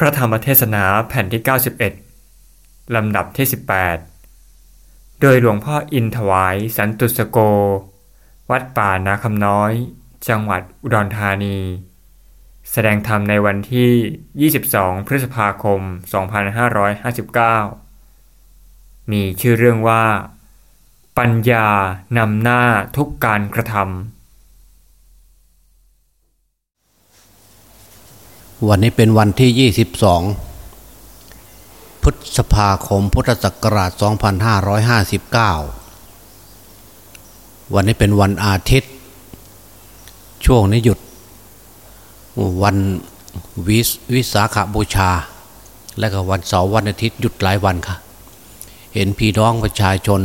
พระธรรมเทศนาแผ่นที่ 91 ลำดับที่ 18 โดยหลวงพ่ออินถวายสันตุสโก วัดป่านาคำน้อย จังหวัดอุดรธานี แสดงธรรมในวันที่ 22 พฤษภาคม 2559 มีชื่อเรื่องว่า ปัญญานำหน้าทุกการกระทำ วันนี้เป็นวันที่ 22 พฤษภาคมพุทธศักราช 2559 วันนี้เป็นวันอาทิตย์ ช่วงนี้หยุด วันวิสวิสาขาบูชา และก็วันเสาร์วันอาทิตย์หยุดหลายวันค่ะ เห็นพี่น้องประชาชน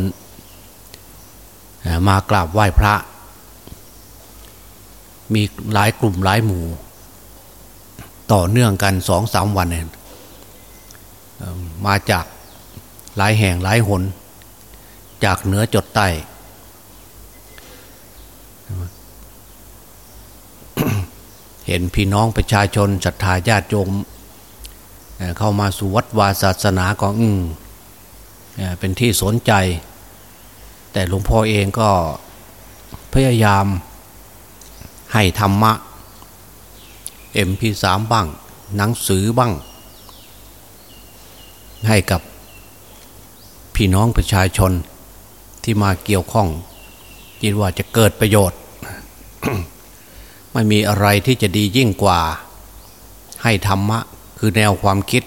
มากราบไหว้พระ มีหลายกลุ่มหลายหมู่ ต่อเนื่องกันสองสามวันเนี่ยมาจากหลายแห่งหลายหน จากเหนือจดใต้เห็นพี่น้องประชาชนศรัทธาญาติโยมเข้ามาสู่วัดวาศาสนาก็อืมเป็นที่สนใจ แต่หลวงพ่อเองก็พยายามให้ธรรมะ MP3 บ้าง หนังสือบ้าง ให้กับพี่น้องประชาชนที่มาเกี่ยวข้องคิดว่าจะเกิดประโยชน์ ไม่มีอะไรที่จะดียิ่งกว่า ให้ธรรมะคือแนวความคิด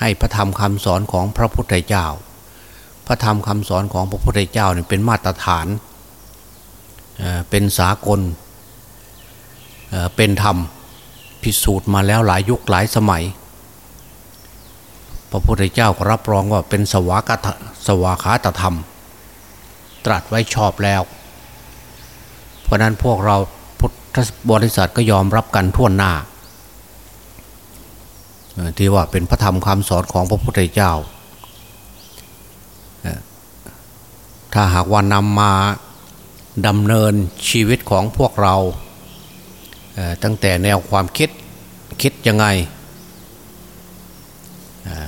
ให้พระธรรมคำสอนของพระพุทธเจ้า พระธรรมคำสอนของพระพุทธเจ้าเนี่ยเป็นมาตรฐานเป็นสากลเป็นธรรม พิสูจน์มาแล้วหลายยุคหลายสมัย พระพุทธเจ้าก็รับรองว่าเป็นสวากตสวาขาตธรรม ตรัสไว้ชอบแล้ว เพราะนั้นพวกเราพุทธบริษัทก็ยอมรับกันทั่วหน้าที่ว่าเป็นพระธรรมคำสอนของพระพุทธเจ้า ถ้าหากว่านำมาดำเนินชีวิตของพวกเรา ตั้งแต่แนวความคิดคิดยังไง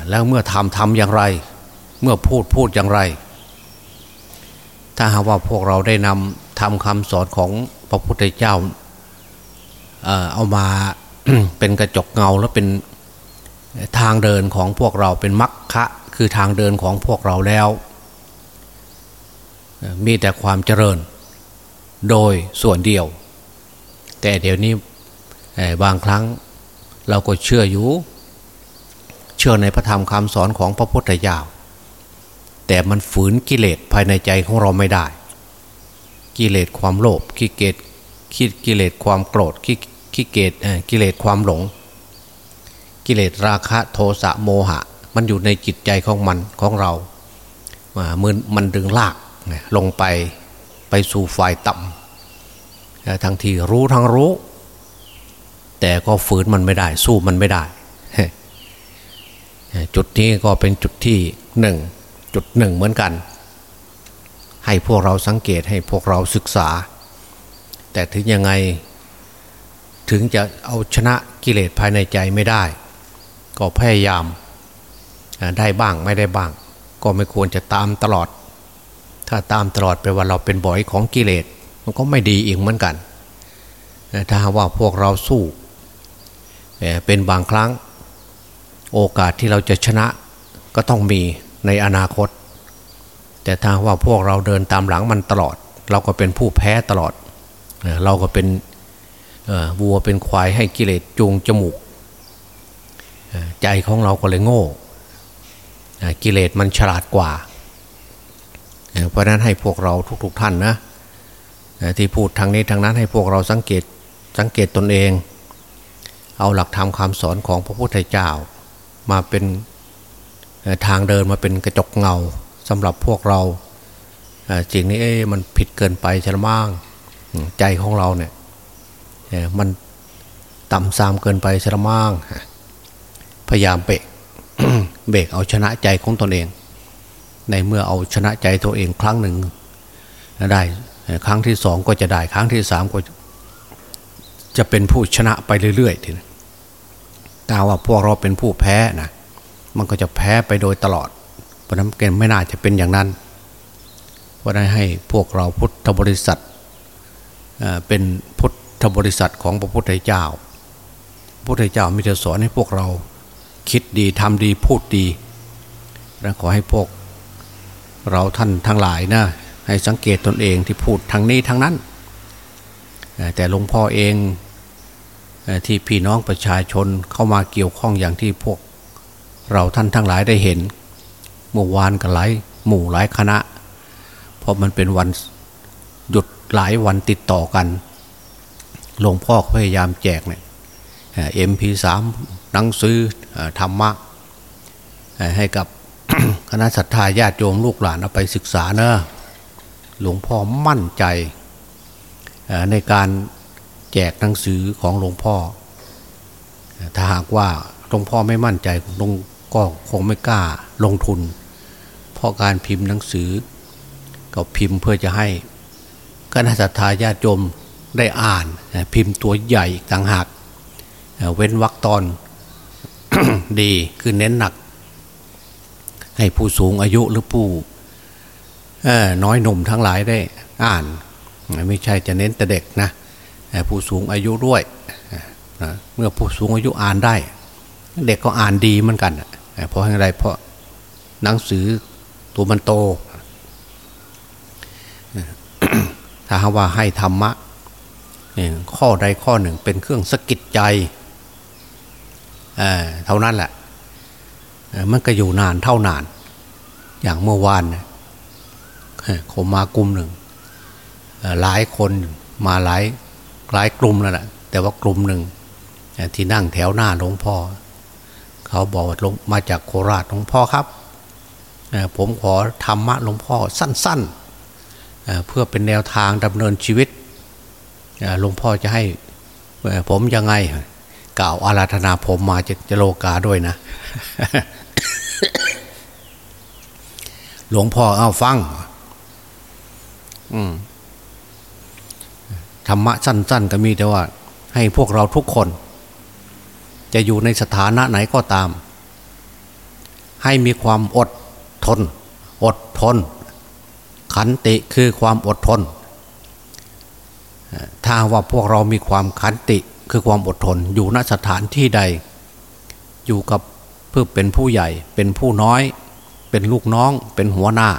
แล้วเมื่อทำทำอย่างไร เมื่อพูดพูดอย่างไร ถ้าหากว่าพวกเราได้นำทำคำสอนของพระพุทธเจ้าเอามาเป็นกระจกเงาแล้วเป็นทางเดินของพวกเราเป็นมรรคะคือทางเดินของพวกเราแล้ว มีแต่ความเจริญ โดยส่วนเดียว แต่เดี๋ยวนี้บางครั้งเราก็เชื่ออยู่ เชื่อในพระธรรมคำสอนของพระพุทธเจ้าแต่มันฝืนกิเลสภายในใจของเราไม่ได้ กิเลสความโลภกิเลสคิดกิเลสความโกรธกิเลสกิเลสความหลง กิเลสราคะโทสะโมหะ มันอยู่ในจิตใจของมันของเรา มันมันดึงลากลงไปไปสู่ฝ่ายต่ำ ทั้งที่รู้ทั้งรู้ แต่ก็ฝืนมันไม่ได้ สู้มันไม่ได้ จุดนี้ก็เป็นจุดที่หนึ่งจุดหนึ่งเหมือนกัน ให้พวกเราสังเกตให้พวกเราศึกษา แต่ถึงยังไงถึงจะเอาชนะกิเลสภายในใจไม่ได้ ก็พยายามได้บ้างไม่ได้บ้าง ก็ไม่ควรจะตามตลอด ถ้าตามตลอดไปว่าเราเป็นบ่อยของกิเลส มันก็ไม่ดีอีกเหมือนกัน ถ้าว่าพวกเราสู้เป็นบางครั้งโอกาสที่เราจะชนะก็ต้องมีในอนาคต แต่ถ้าว่าพวกเราเดินตามหลังมันตลอด เราก็เป็นผู้แพ้ตลอด เราก็เป็นวัวเป็นควายให้กิเลสจูงจมูก ใจของเราก็เลยโง่กิเลสมันฉลาดกว่า เพราะนั้นให้พวกเราทุกๆท่านนะ ที่พูดทางนี้ทางนั้นให้พวกเราสังเกตสังเกตตนเอง เอาหลักธรรมคำสอนของพระพุทธเจ้า มาเป็นทางเดินมาเป็นกระจกเงาสำหรับพวกเราจริงนี้เอ๊มันผิดเกินไปใชะมั่งใจของเราเนี่ยมันต่ำซามเกินไปใชะมั่งพยายามเบรกเบรกเอาชนะใจของตนเอง ในเมื่อเอาชนะใจตัวเองครั้งหนึ่งได้ ครั้งที่สองก็จะได้ครั้งที่สามก็จะเป็นผู้ชนะไปเรื่อยๆทีนี้แต่ว่าพวกเราเป็นผู้แพ้นะมันก็จะแพ้ไปโดยตลอด เพราะนั้นเกณฑ์ไม่น่าจะเป็นอย่างนั้นเพราะนั้นให้พวกเราพุทธบริษัทเป็นพุทธบริษัทของพระพุทธเจ้าพระพุทธเจ้ามีแต่สอนให้พวกเราคิดดีทำดีพูดดีและขอให้พวกเราท่านทั้งหลายนะ ให้สังเกตตนเองที่พูดทางนี้ทางนั้น แต่หลวงพ่อเองที่พี่น้องประชาชนเข้ามาเกี่ยวข้องอย่างที่พวก เราท่านทั้งหลายได้เห็นเมื่อวานกันหลายหมู่หลายคณะ เพราะมันเป็นวันหยุดหลายวันติดต่อกันหลวงพ่อพยายามแจกเนี่ยเอ็มพีสามหนังสือธรรมะให้กับคณะศรัทธาญาติโยมลูกหลานเอาไปศึกษาเนอะ หลวงพ่อมั่นใจในการแจกหนังสือของหลวงพ่อ ถ้าหากว่าหลวงพ่อไม่มั่นใจหลวงก็คงไม่กล้าลงทุน เพราะการพิมพ์หนังสือก็พิมพ์เพื่อจะให้คณะสัตยาญาติโยมได้อ่านพิมพ์ตัวใหญ่ต่างหากเว้นวรรคตอนดีคือเน้นหนัก ให้ผู้สูงอายุหรือผู้ น้อยหนุ่มทั้งหลายได้อ่าน ไม่ใช่จะเน้นแต่เด็กนะผู้สูงอายุด้วยเมื่อผู้สูงอายุอ่านได้ เด็กก็อ่านดีเหมือนกันเพราะอะไรเพราะหนังสือตัวมันโต ถ้าหาว่าให้ธรรมะข้อใดข้อหนึ่งเป็นเครื่องสกิดใจเท่านั้นแหละมันก็อยู่นานเท่านาน อย่างเมื่อวาน โคมากลุ่มหนึ่งหลายคนมาหลายหลายกลุ่มแล้วแหละแต่ว่ากลุ่มหนึ่งที่นั่งแถวหน้าหลวงพ่อ เขาบอกว่าลงมาจากโคราชหลวงพ่อครับ ผมขอธรรมะหลวงพ่อสั้นๆ เพื่อเป็นแนวทางดำเนินชีวิตหลวงพ่อจะให้ผมยังไงกล่าวอาราธนาผมมาจะจะโลกาด้วยนะ หลวงพ่อเอาฟัง ธรรมะสั้น ๆ ก็มีแต่ว่า ให้พวกเราทุกคน จะอยู่ในสถานะไหนก็ตาม ให้มีความอดทน อดทน ขันติคือความอดทน ถ้าว่าพวกเรามีความขันติคือความอดทน อยู่ณสถานที่ใด อยู่กับเพื่อเป็นผู้ใหญ่ เป็นผู้น้อย เป็นลูกน้อง เป็นหัวหน้า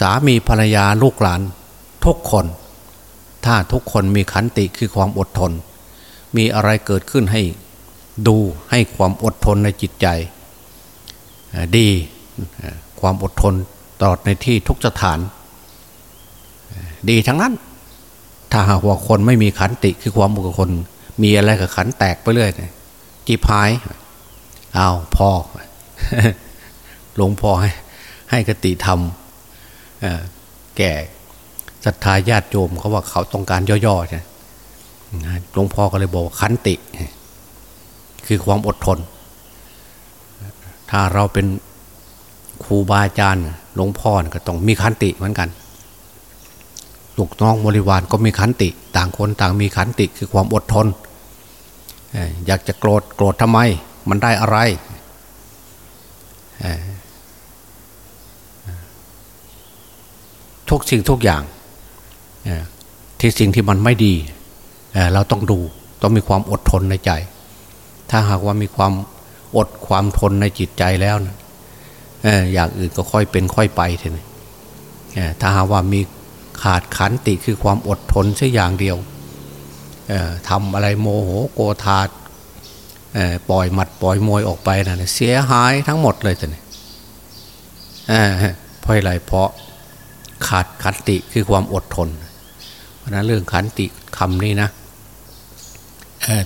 สามีภรรยาลูกหลาน ทุกคน ถ้าทุกคนมีขันติคือความอดทน มีอะไรเกิดขึ้นให้ดูให้ความอดทนในจิตใจ ดีความอดทนตลอดในที่ทุกสถาน ดีทั้งนั้น ถ้าหากว่าคนไม่มีขันติคือความอดทนมีอะไรกับขันแตกไปเรื่อยจีพายเอาพ่อหลวงพ่อให้ให้กติธรรม แก่ศรัทธาญาติโยมเขาว่าเขาต้องการย่อๆใช่หลวงพ่อก็เลยบอกขันติ คือความอดทน ถ้าเราเป็นครูบาอาจารย์หลวงพ่อก็ต้องมีขันติเหมือนกันลูกน้องบริวารก็มีขันติ ต่างคนต่างมีขันติคือความอดทน อยากจะโกรธโกรธทำไม มันได้อะไร ทุกสิ่งทุกอย่างที่สิ่งที่มันไม่ดีเราต้องดูต้องมีความอดทนในใจ ถ้าหากว่ามีความอดความทนในจิตใจแล้วนะอย่างอื่นก็ค่อยเป็นค่อยไปเถอะถ้าหากว่ามีขาดขันติคือความอดทนสักอย่างเดียวทำอะไรโมโหโกธาปล่อยหมัดปล่อยมวยออกไปนะเสียหายทั้งหมดเลยแต่เนี่ยเพราะอะไรเพราะ ขาดขันติคือความอดทน เพราะนั้นเรื่องขันติคำนี้นะ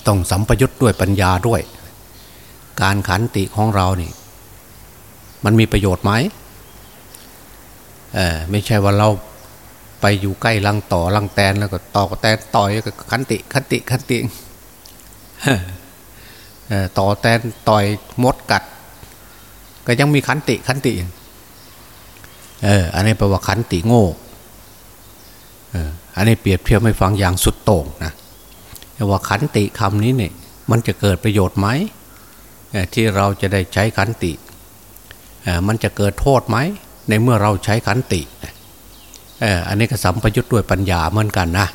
ต้องสัมปยุทธ์ด้วยปัญญาด้วย การขันติของเรานี่ มันมีประโยชน์ไหมไม่ใช่ว่าเราไปอยู่ใกล้ลังต่อลังแตนแล้วก็ต่อแตนต่อยก็ขันติขันติขันติต่อแตนต่อยมดกัด ก็ยังมีขันติขันติ เอออันนี้แปลว่าขันติโง่เอออันนี้เปรียบเทียบให้ฟังอย่างสุดโต่งนะว่าขันติคำนี้เนี่ยมันจะเกิดประโยชน์ไหมที่เราจะได้ใช้ขันติมันจะเกิดโทษไหม ในเมื่อเราใช้ขันติอันนี้ก็สัมปยุทธ์ด้วยปัญญาเหมือนกันนะ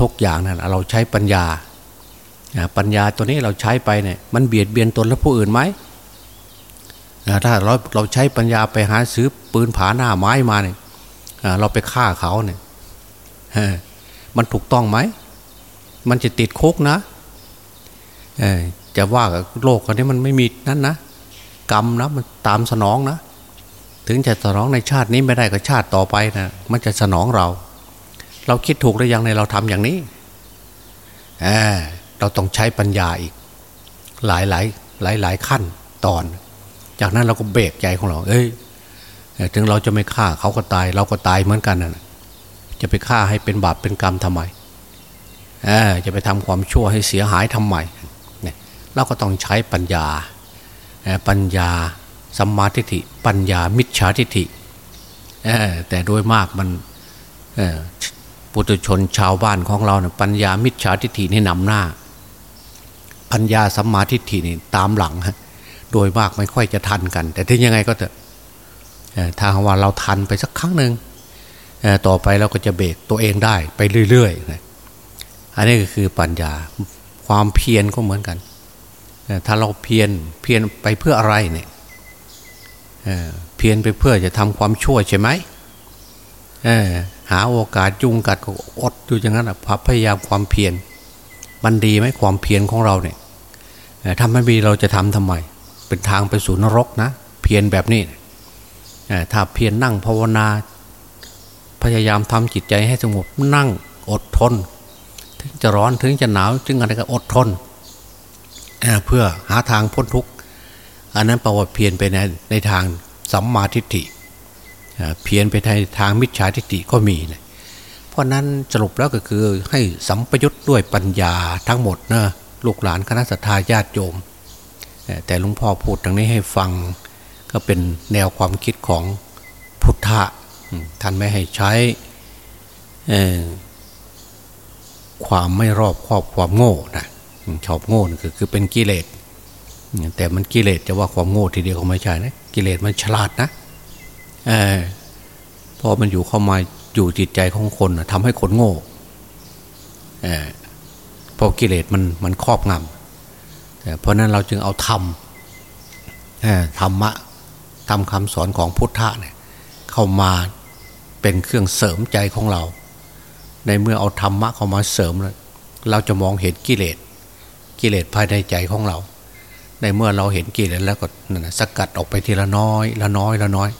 ทุกอย่างนั้นเราใช้ปัญญา ปัญญาตัวนี้เราใช้ไปเนี่ยมันเบียดเบียนตนและผู้อื่นไหม ถ้าเราเราใช้ปัญญาไปหาซื้อปืนผาหน้าไม้มาเนี่ยเราไปฆ่าเขาเนี่ยมันถูกต้องไหม มันจะติดคุกนะจะว่าโลกอันนี้มันไม่มีนั่นนะกรรมนะมันตามสนองนะ ถึงจะสนองในชาตินี้ไม่ได้ก็ชาติต่อไปนะมันจะสนองเรา เราคิดถูกหรือยังในเราทำอย่างนี้เเราต้องใช้ปัญญาอีก หลายหลายหลายหลายขั้นตอน จากนั้นเราก็เบรกใจของเรา เอ้ยถึงเราจะไม่ฆ่าเขาก็ตาย เราก็ตายเหมือนกันนะจะไปฆ่าให้เป็นบาปเป็นกรรมทำไมจะไปทำความชั่วให้เสียหายทำไมเนี่ยเราก็ต้องใช้ปัญญาปัญญาสัมมาทิฏฐิปัญญามิจฉาทิฏฐิแต่โดยมากมันปุถุชนชาวบ้านของเราเนี่ยปัญญามิจฉาทิฏฐินี่นำหน้า ปัญญาสัมมาทิฏฐินี่ตามหลังฮะ โดยมากไม่ค่อยจะทันกัน แต่ถึงยังไงก็เถอะถ้าว่าเราทันไปสักครั้งหนึ่งต่อไปเราก็จะเบรกตัวเองได้ไปเรื่อยๆนะอันนี้ก็คือปัญญาความเพียรก็เหมือนกัน ถ้าเราเพียรเพียรไปเพื่ออะไรเนี่ยเพียรไปเพื่อจะทำความชั่วใช่ไหมหาโอกาสจุงกัดก็อดอยู่อย่างนั้นพยายามความเพียรมันดีไหมความเพียรของเราเนี่ยถ้าไม่มีเราจะทำทำไม เป็นทางไปสู่นรกนะ เพียรแบบนี้ถ้าเพียรนั่งภาวนา พยายามทำจิตใจให้สงบนั่งอดทน ถึงจะร้อนถึงจะหนาวถึงอะไรก็อดทนเพื่อหาทางพ้นทุกข์อันนั้นประวัติเพียรไปในในทางสัมมาทิฏฐิเพียรไปในทางมิจฉาทิฏฐิก็มีนะเพราะนั้นสรุปแล้วก็คือให้สัมปยุทธ์ด้วยปัญญาทั้งหมดนะลูกหลานคณะสัตยาญาติโยม แต่หลวงพ่อพูดตรงนี้ให้ฟังก็เป็นแนวความคิดของพุทธะท่านไม่ให้ใช้ความไม่รอบครอบความโง่นะชอบโง่คือคือเป็นกิเลสแต่มันกิเลสจะว่าความโง่ทีเดียวก็ไม่ใช่นะกิเลสมันฉลาดนะเออพอมันอยู่เข้ามาอยู่จิตใจของคนทำให้คนโง่เออพอกิเลสมันมันครอบงำ เพราะนั้นเราจึงเอาธรรมธรรมะทำคำสอนของพุทธะเนี่ยเข้ามาเป็นเครื่องเสริมใจของเรา ในเมื่อเอาธรรมะเข้ามาเสริมแล้วเราจะมองเห็นกิเลสกิเลสภายในใจของเรา ในเมื่อเราเห็นกิเลสแล้วก็สกัดออกไปทีละน้อยละน้อยละน้อย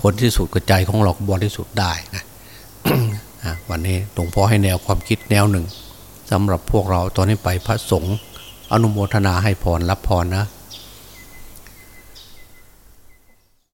ผลที่สุดก็ใจของเราบริสุทธิ์ได้นะวันนี้หลวงพ่อให้แนวความคิดแนวหนึ่งสำหรับพวกเราตอนนี้ไปพระสงฆ์ อนุโมทนาให้พรรับพรนะ